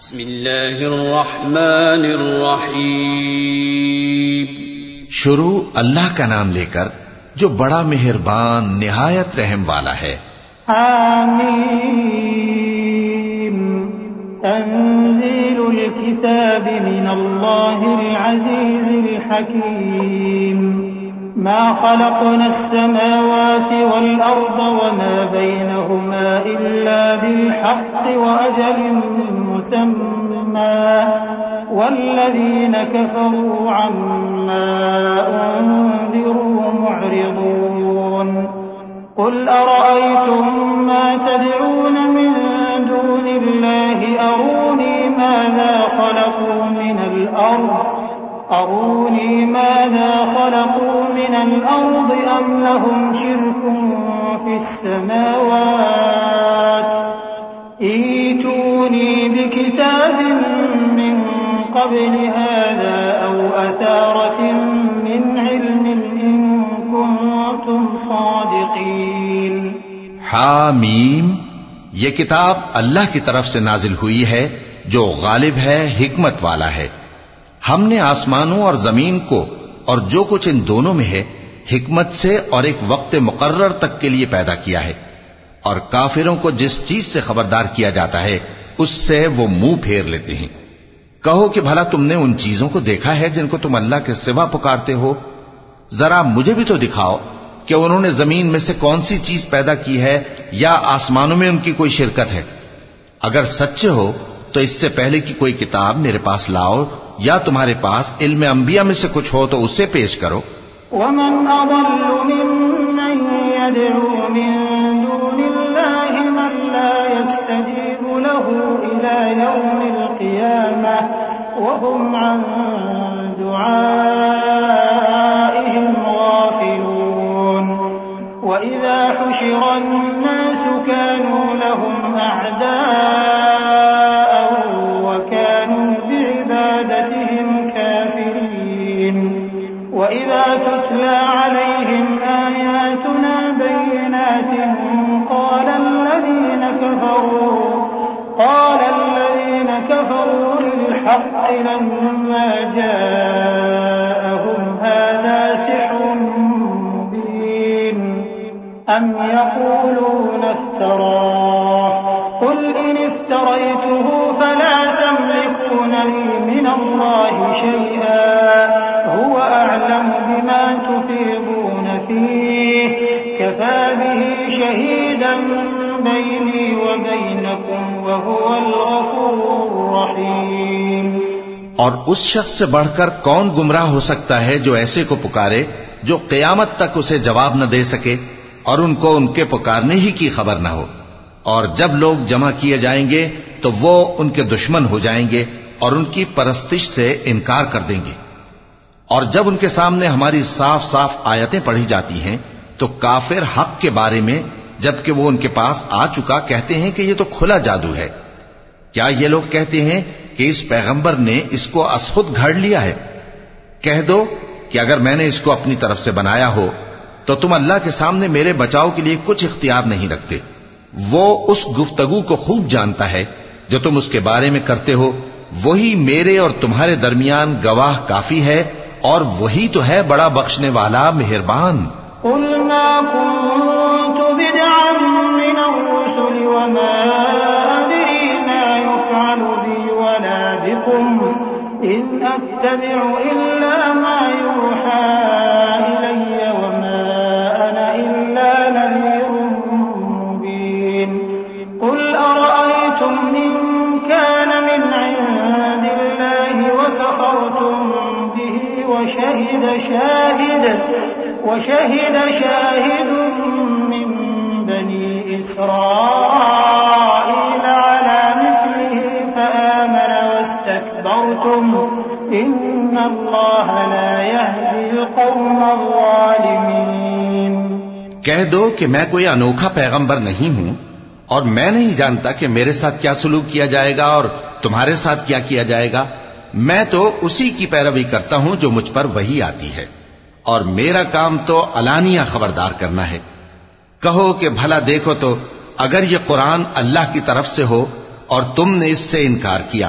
بسم الله الرحمن الرحيم شروع اللہ کا نام لے کر جو بڑا مہربان نہایت رحم والا ہے۔ حميم تنزيل الكتاب من الله العزيز الحكيم ما خلقنا السماوات والأرض وما بينهما إلا بالحق وأجل مسمى. والذين كفروا عما أنذروا معرضون. قل أرأيتم ما تدعون من دون الله أروني ماذا خلقوا من الأرض أروني ماذا خلقوا من الأرض أم لهم شرك في السماوات؟ إيتوني بكتاب من قبل هذا أو أثارة من علم إن كنتم صادقين. حامیم یہ کتاب اللہ کی طرف سے نازل ہوئی ہے جو غالب ہے حکمت والا ہے۔ ہم نے آسمانوں اور زمین کو اور جو کچھ ان دونوں میں ہے، حکمت سے اور ایک وقت مقرر تک کے لیے پیدا کیا ہے۔ اور کافروں کو جس چیز سے خبردار کیا جاتا ہے، اس سے وہ منہ پھیر لیتے ہیں۔ کہو کہ بھلا تم نے ان چیزوں کو دیکھا ہے جن کو تم اللہ کے سوا پکارتے ہو۔ ذرا مجھے بھی تو دکھاؤ کہ انہوں نے زمین میں سے کون سی چیز پیدا کی ہے یا آسمانوں میں ان کی کوئی شرکت ہے۔ اگر سچے ہو، تو اس سے پہلے کی کوئی کتاب میرے پاس لاؤ یا تمہارے پاس علم انبیاء میں سے کچھ ہو تو اسے پیش کرو ومن أضل ممن يدعو من دون الله من لا يستجيب له إلى يوم القيامة وهم عن دعائهم غافلون وإذا حشر الناس كانوا لهم أعداء للحق لما جاءهم هذا سحر مبين أم يقولون افتراه قل إن افتريته فلا تملكون لي من الله شيئا هو أعلم بما تفيضون فيه كفى به شهيدا بيني وبينكم وهو الغفور الرحيم اور اس شخص سے بڑھ کر کون گمراہ ہو سکتا ہے جو ایسے کو پکارے جو قیامت تک اسے جواب نہ دے سکے اور ان کو ان کے پکارنے ہی کی خبر نہ ہو؟ اور جب لوگ جمع کیے جائیں گے تو وہ ان کے دشمن ہو جائیں گے اور ان کی پرستش سے انکار کر دیں گے۔ اور جب ان کے سامنے ہماری صاف صاف آیتیں پڑھی جاتی ہیں تو کافر حق کے بارے میں جبکہ وہ ان کے پاس آ چکا کہتے ہیں کہ یہ تو کھلا جادو ہے۔ کیا یہ لوگ کہتے ہیں کہ اس پیغمبر نے اس کو اسخود گھڑ لیا ہے۔ کہہ دو کہ اگر میں نے اس کو اپنی طرف سے بنایا ہو، تو تم اللہ کے سامنے میرے بچاؤ کے لیے کچھ اختیار نہیں رکھتے۔ وہ اس گفتگو کو خوب جانتا ہے، جو تم اس کے بارے میں کرتے ہو۔ وہی میرے اور تمہارے درمیان گواہ کافی ہے، اور وہی تو ہے بڑا بخشنے والا مہربان۔ وشهد شاهد من بني إسرائيل على مثله فآمن واستكبرتم. إن الله لا يهدي القوم الظالمين. کہہ دو کہ میں کوئی انوکھا پیغمبر نہیں ہوں اور میں نہیں جانتا کہ میرے ساتھ کیا سلوک کیا جائے گا اور تمہارے ساتھ کیا کیا جائے گا، میں تو اسی کی پیروی کرتا ہوں جو مجھ پر وہی آتی ہے۔ اور میرا کام تو علانیہ خبردار کرنا ہے۔ کہو کہ بھلا دیکھو تو اگر یہ قرآن اللہ کی طرف سے ہو اور تم نے اس سے انکار کیا۔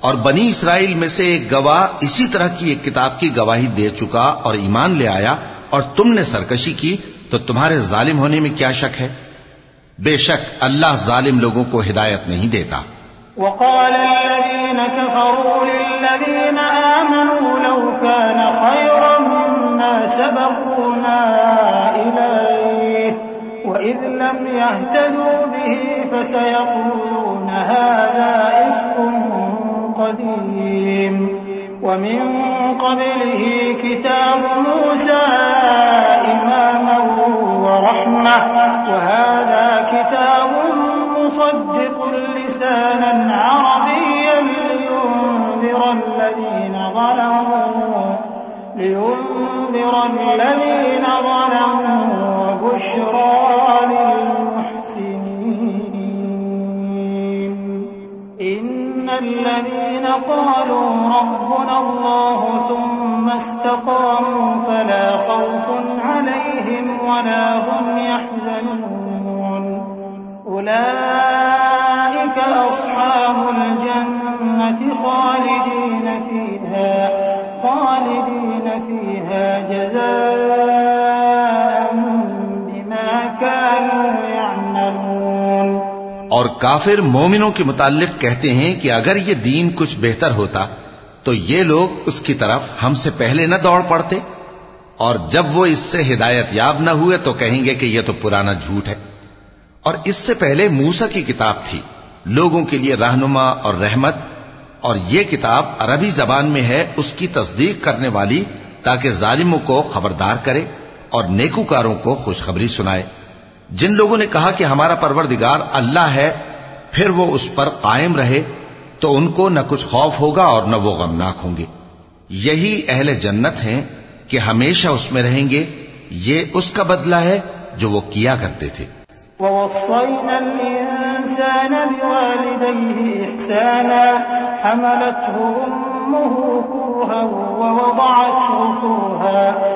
اور بنی اسرائیل میں سے ایک گواہ اسی طرح کی ایک کتاب کی گواہی دے چکا اور ایمان لے آیا اور تم نے سرکشی کی تو تمہارے ظالم ہونے میں کیا شک ہے؟ بے شک اللہ ظالم لوگوں کو ہدایت نہیں دیتا۔ وقال الذين كفروا للذين آمنوا لو كان خيرا ما سبقونا إليه. وإذ لم يهتدوا به فسيقولون هذا إفك قديم. ومن قبله كتاب موسى إماما ورحمة. وهذا كتاب مصدق لسانا عربيا لينذر الذين ظلموا لينذر الذين ظلموا وبشرى للمحسنين. إن الذين قالوا ربنا الله ثم استقاموا فلا خوف عليهم ولا هم يحزنون. أولئك أصحاب الجنة خالدين اور کافر مومنوں کے متعلق کہتے ہیں کہ اگر یہ دین کچھ بہتر ہوتا، تو یہ لوگ اس کی طرف ہم سے پہلے نہ دوڑ پڑتے۔ اور جب وہ اس سے ہدایت یاب نہ ہوئے تو کہیں گے کہ یہ تو پرانا جھوٹ ہے۔ اور اس سے پہلے موسا کی کتاب تھی، لوگوں کے لیے رہنما اور رحمت۔ اور یہ کتاب عربی زبان میں ہے، اس کی تصدیق کرنے والی، تاکہ ظالموں کو خبردار کرے اور نیکوکاروں کو خوشخبری سنائے۔ جن لوگوں نے کہا کہ ہمارا پروردگار اللہ ہے، پھر وہ اس پر قائم رہے تو ان کو نہ کچھ خوف ہوگا اور نہ وہ غمناک ہوں گے۔ یہی اہل جنت ہیں کہ ہمیشہ اس میں رہیں گے۔ یہ اس کا بدلہ ہے جو وہ کیا کرتے تھے۔ ووصينا الإنسان بوالديه إحسانا، حملته أمه كرها ووضعته كرها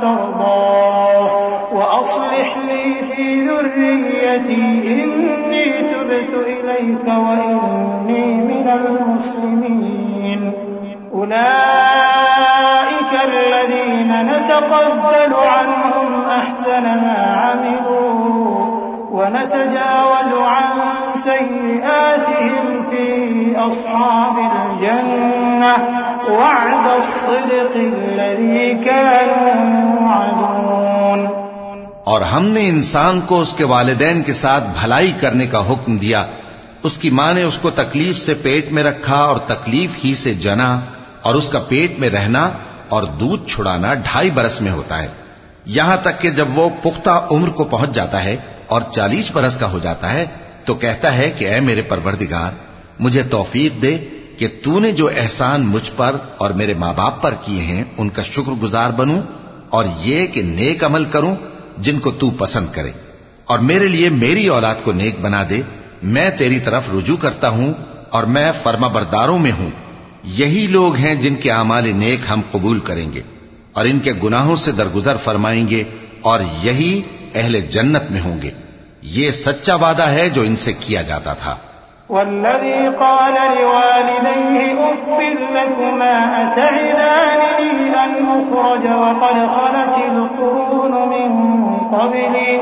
أحسن ما عملوا ونتجاوز عن سيئاتهم في أصحاب الجنة وعد الصدق الذي كانوا يوعدون. اور ہم نے انسان کو اس کے والدین کے ساتھ بھلائی کرنے کا حکم دیا، اس کی ماں نے اس کو تکلیف سے پیٹ میں رکھا اور تکلیف ہی سے جنا اور اس کا پیٹ میں رہنا اور دودھ چھڑانا ڈھائی برس میں ہوتا ہے۔ یہاں تک کہ جب وہ پختہ عمر کو پہنچ جاتا ہے اور چالیس برس کا ہو جاتا ہے، تو کہتا ہے کہ اے میرے پروردگار، مجھے توفیق دے کہ تو نے جو احسان مجھ پر اور میرے ماں باپ پر کیے ہیں، ان کا شکر گزار بنوں اور یہ کہ نیک عمل کروں جن کو تو پسند کرے۔ اور میرے لیے میری اولاد کو نیک بنا دے۔ میں تیری طرف رجوع کرتا ہوں اور میں فرما برداروں میں ہوں۔ یہی لوگ ہیں جن کے اعمال نیک ہم قبول کریں گے۔ اور ان کے گناہوں سے درگزر فرمائیں گے اور یہی اہل جنت میں ہوں گے۔ یہ سچا وعدہ ہے جو ان سے کیا جاتا تھا۔ والذي قال لوالديه أفر لكما أتعدانني أن أخرج وقد خلت القرون من قبلي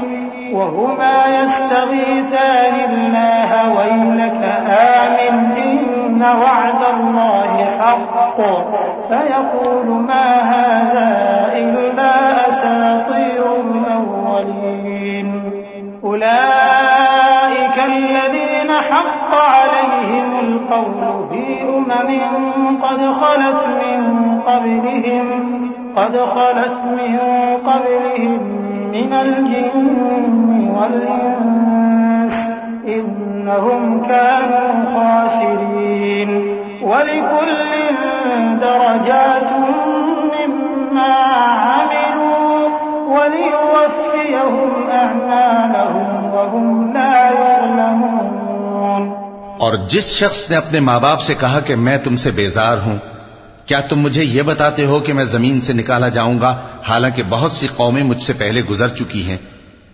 وهما يستغيثان الله ويلك آمن إن وعد الله حق. فيقول ما هذا إلا أساطير الأولين. أولئك الذين حق عليهم القول في أمم قد خلت من قبلهم قد خلت من قبلهم من الجن والإنس إنهم كانوا خاسرين ولكل درجات مما عملوا وليوفيهم أعمالهم وهم لا يظلمون اور جس شخص نے اپنے ماں باپ سے کہا کہ میں تم سے بیزار ہوں کیا تم مجھے یہ بتاتے ہو کہ میں زمین سے نکالا جاؤں گا؟ حالانکہ بہت سی قومیں مجھ سے پہلے گزر چکی ہیں۔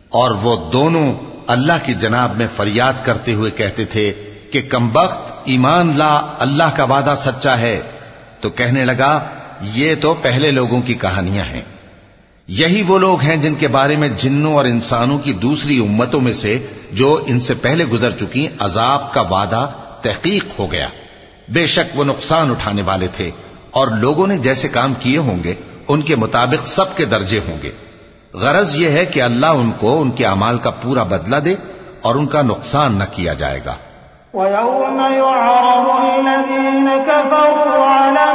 اور وہ دونوں اللہ کی جناب میں فریاد کرتے ہوئے کہتے تھے کہ کمبخت ایمان لا اللہ کا وعدہ سچا ہے۔ تو کہنے لگا، یہ تو پہلے لوگوں کی کہانیاں ہیں۔ یہی وہ لوگ ہیں جن کے بارے میں جنوں اور انسانوں کی دوسری امتوں میں سے جو ان سے پہلے گزر چکی عذاب کا وعدہ تحقیق ہو گیا۔ بے شک وہ نقصان اٹھانے والے تھے۔ اور لوگوں نے جیسے کام کیے ہوں گے، ان کے مطابق سب کے درجے ہوں گے۔ غرض یہ ہے کہ اللہ ان کو ان کے اعمال کا پورا بدلہ دے اور ان کا نقصان نہ کیا جائے گا۔ وَيَوْمَ يعرض الَّذِينَ كَفَرُوا عَلَى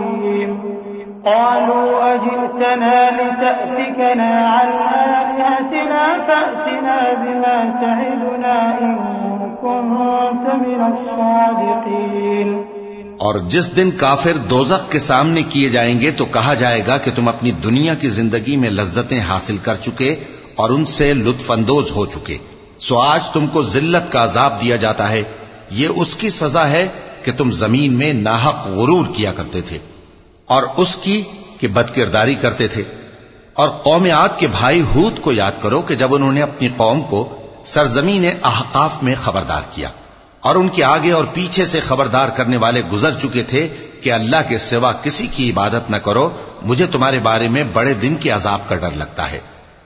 قالوا أجئتنا لتأفكنا عن آلهتنا فأتنا بما تعدنا إن كنت من الصادقين. اور جس دن کافر دوزخ کے سامنے کیے جائیں گے تو کہا جائے گا کہ تم اپنی دنیا کی زندگی میں لذتیں حاصل کر چکے اور ان سے لطف اندوز ہو چکے۔ سو آج تم کو ذلت کا عذاب دیا جاتا ہے۔ یہ اس کی سزا ہے کہ تم زمین میں ناحق غرور کیا کرتے تھے۔ اور اس کی کہ بد کرداری کرتے تھے۔ اور قوم عاد کے بھائی ہود کو یاد کرو کہ جب انہوں نے اپنی قوم کو سرزمین احقاف میں خبردار کیا اور ان کے آگے اور پیچھے سے خبردار کرنے والے گزر چکے تھے کہ اللہ کے سوا کسی کی عبادت نہ کرو، مجھے تمہارے بارے میں بڑے دن کے عذاب کا ڈر لگتا ہے۔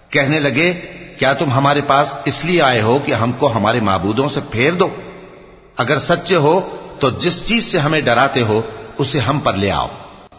کہنے لگے، کیا تم ہمارے پاس اس لیے آئے ہو کہ ہم کو ہمارے معبودوں سے پھیر دو؟ اگر سچے ہو تو جس چیز سے ہمیں ڈراتے ہو، اسے ہم پر لے آؤ۔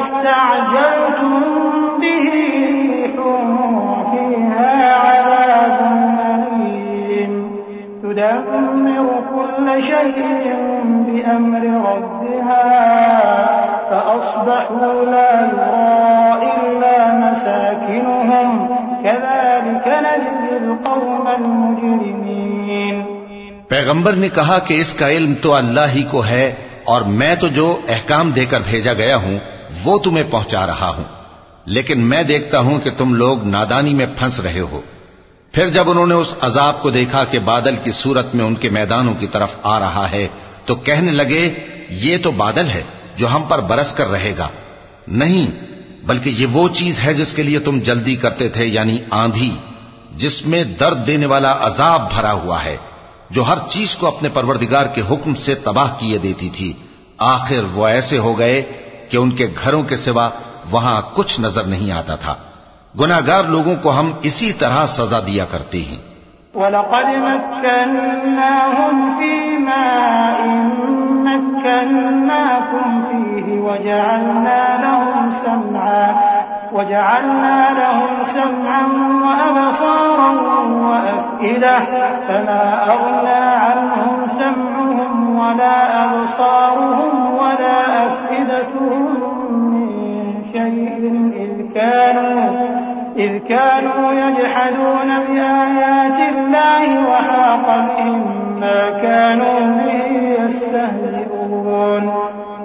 استعجلتم به فيها عذاب تدمر كل شيء بأمر ربها، فأصبحوا لا يرى إلا مساكنهم. كذلك نجزي القوم المجرمين. پیغمبر نے کہا کہ اس کا علم تو اللہ ہی کو ہے، اور میں تو جو احکام دے کر بھیجا گیا ہوں وہ تمہیں پہنچا رہا ہوں۔ لیکن میں دیکھتا ہوں کہ تم لوگ نادانی میں پھنس رہے ہو۔ پھر جب انہوں نے اس عذاب کو دیکھا کہ بادل کی صورت میں ان کے میدانوں کی طرف آ رہا ہے، تو کہنے لگے، یہ تو بادل ہے جو ہم پر برس کر رہے گا۔ نہیں، بلکہ یہ وہ چیز ہے جس کے لیے تم جلدی کرتے تھے یعنی آندھی، جس میں درد دینے والا عذاب بھرا ہوا ہے، جو ہر چیز کو اپنے پروردگار کے حکم سے تباہ کیے دیتی تھی۔ آخر وہ ایسے ہو گئے کہ ان کے گھروں کے سوا وہاں کچھ نظر نہیں آتا تھا۔ گناگار لوگوں کو ہم اسی طرح سزا دیا کرتے ہیں۔ وَلَقَدْ مَكَّنَّاهُمْ فِي مَاءٍ مَكَّنَّاكُمْ فِيهِ وَجَعَلْنَا لَهُمْ سَمْعًا وَجَعَلْنَا لَهُمْ سَمْعًا وَأَبْصَارًا وَأَفْئِدَةً فما أغنى عنهم سمعهم ولا أبصارهم شيء إذ كانوا إذ كانوا يجحدون بآيات الله وحاق بهم ما كانوا به يستهزئون.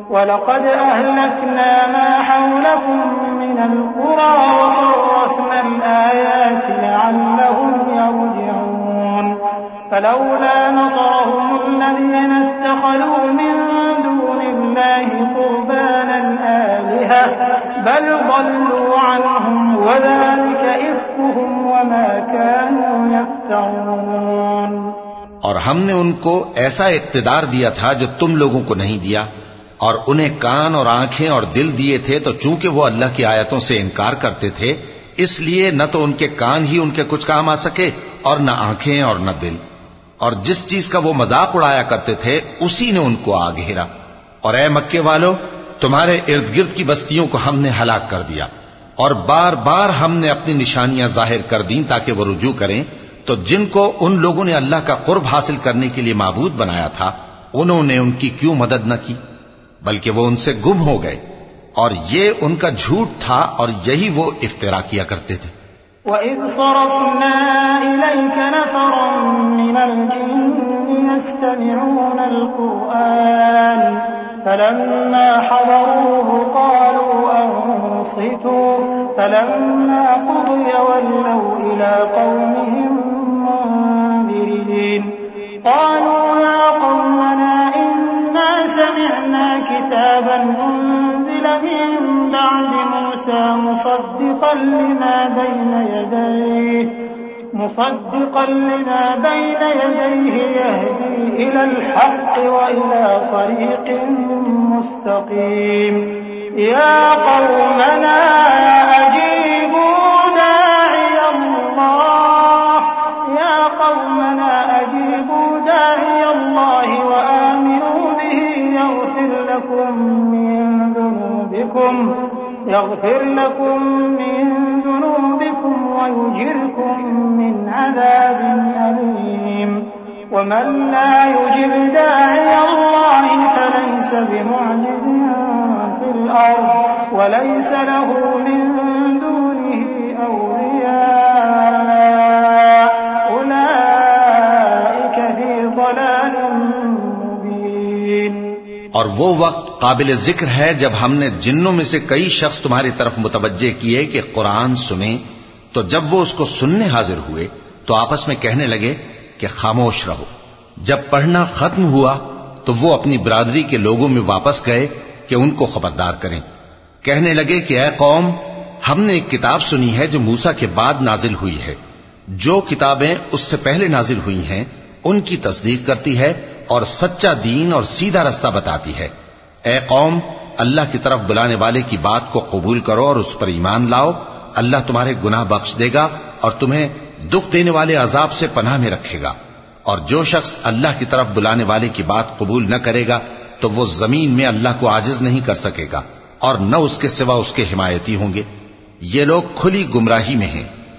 ولقد أهلكنا ما حولكم من القرى وصرفنا الآيات لعلهم يرجعون. فلولا نصرهم الذين اتخذوا من دون الله قربانا بل ضلوا عنهم وذلك إفكهم وما كانوا يفترون۔ اور ہم نے ان کو ایسا اقتدار دیا تھا جو تم لوگوں کو نہیں دیا، اور انہیں کان اور آنکھیں اور دل دیے تھے تو چونکہ وہ اللہ کی آیتوں سے انکار کرتے تھے، اس لیے نہ تو ان کے کان ہی ان کے کچھ کام آ سکے، اور نہ آنکھیں اور نہ دل۔ اور جس چیز کا وہ مذاق اڑایا کرتے تھے، اسی نے ان کو آ گھیرا۔ اور اے مکے والو تمہارے ارد گرد کی بستیوں کو ہم نے ہلاک کر دیا اور بار بار ہم نے اپنی نشانیاں ظاہر کر دیں تاکہ وہ رجوع کریں، تو جن کو ان لوگوں نے اللہ کا قرب حاصل کرنے کے لیے معبود بنایا تھا، انہوں نے ان کی کیوں مدد نہ کی؟ بلکہ وہ ان سے گم ہو گئے۔ اور یہ ان کا جھوٹ تھا اور یہی وہ افطرا کیا کرتے تھے۔ وَإِذْ صَرَفْنَا إِلَيْكَ نَفَرًا مِنَ الْجِنِّ يَسْتَمِعُونَ الْقُرْآنَ فَلَمَّا حَضَرُوهُ قَالُوا أَنصِتُوا. فَلَمَّا قُضِيَ وَلَّوْا إِلَى قَوْمِهِمْ مُنذِرِينَ. قَالُوا يَا قَوْمَنَا إِنَّا سَمِعْنَا كِتَابًا أُنزِلَ مِن بَعْدِ مُوسَىٰ مُصَدِّقًا لِّمَا بَيْنَ يَدَيْهِ. مصدقا لما بين يديه يهدي إلى الحق وإلى طريق مستقيم يا قومنا أجيبوا داعي الله. يا قومنا أجيبوا داعي الله وآمنوا به يغفر لكم من ذنوبكم. يغفر لكم من ذنوبكم ويجركم من عذاب أليم. ومن لا يجب داعي الله فليس بمعجز في الأرض وليس له من دونه أولياء. أولئك في ضلال مبين. اور وہ وقت قابل ذکر ہے جب ہم نے جنوں میں سے کئی شخص تمہاری طرف متوجہ کیے کہ قرآن سنیں، تو جب وہ اس کو سننے حاضر ہوئے، تو آپس میں کہنے لگے کہ خاموش رہو۔ جب پڑھنا ختم ہوا تو وہ اپنی برادری کے لوگوں میں واپس گئے کہ ان کو خبردار کریں۔ کہنے لگے کہ اے قوم، ہم نے ایک کتاب سنی ہے جو موسا کے بعد نازل ہوئی ہے۔ جو کتابیں اس سے پہلے نازل ہوئی ہیں، ان کی تصدیق کرتی ہے اور سچا دین اور سیدھا رستہ بتاتی ہے۔ اے قوم، اللہ کی طرف بلانے والے کی بات کو قبول کرو اور اس پر ایمان لاؤ۔ اللہ تمہارے گناہ بخش دے گا اور تمہیں دکھ دینے والے عذاب سے پناہ میں رکھے گا۔ اور جو شخص اللہ کی طرف بلانے والے کی بات قبول نہ کرے گا، تو وہ زمین میں اللہ کو عاجز نہیں کر سکے گا، اور نہ اس کے سوا اس کے حمایتی ہوں گے۔ یہ لوگ کھلی گمراہی میں ہیں۔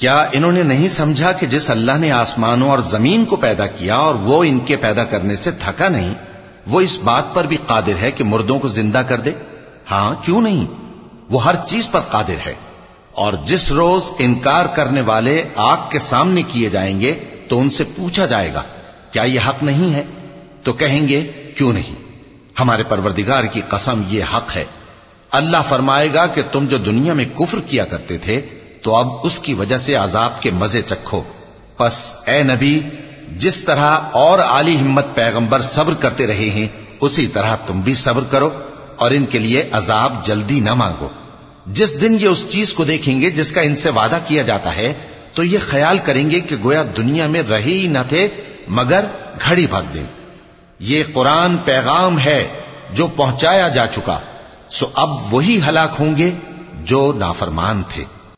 کیا انہوں نے نہیں سمجھا کہ جس اللہ نے آسمانوں اور زمین کو پیدا کیا اور وہ ان کے پیدا کرنے سے تھکا نہیں، وہ اس بات پر بھی قادر ہے کہ مردوں کو زندہ کر دے؟ ہاں کیوں نہیں؟ وہ ہر چیز پر قادر ہے۔ اور جس روز انکار کرنے والے آگ کے سامنے کیے جائیں گے تو ان سے پوچھا جائے گا، کیا یہ حق نہیں ہے؟ تو کہیں گے، کیوں نہیں؟ ہمارے پروردگار کی قسم یہ حق ہے۔ اللہ فرمائے گا کہ تم جو دنیا میں کفر کیا کرتے تھے تو اب اس کی وجہ سے عذاب کے مزے چکھو۔ پس اے نبی، جس طرح اور عالی ہمت پیغمبر صبر کرتے رہے ہیں، اسی طرح تم بھی صبر کرو اور ان کے لیے عذاب جلدی نہ مانگو۔ جس دن یہ اس چیز کو دیکھیں گے جس کا ان سے وعدہ کیا جاتا ہے، تو یہ خیال کریں گے کہ گویا دنیا میں رہی ہی نہ تھے، مگر گھڑی بھر دیں۔ یہ قرآن پیغام ہے جو پہنچایا جا چکا، سو اب وہی ہلاک ہوں گے جو نافرمان تھے۔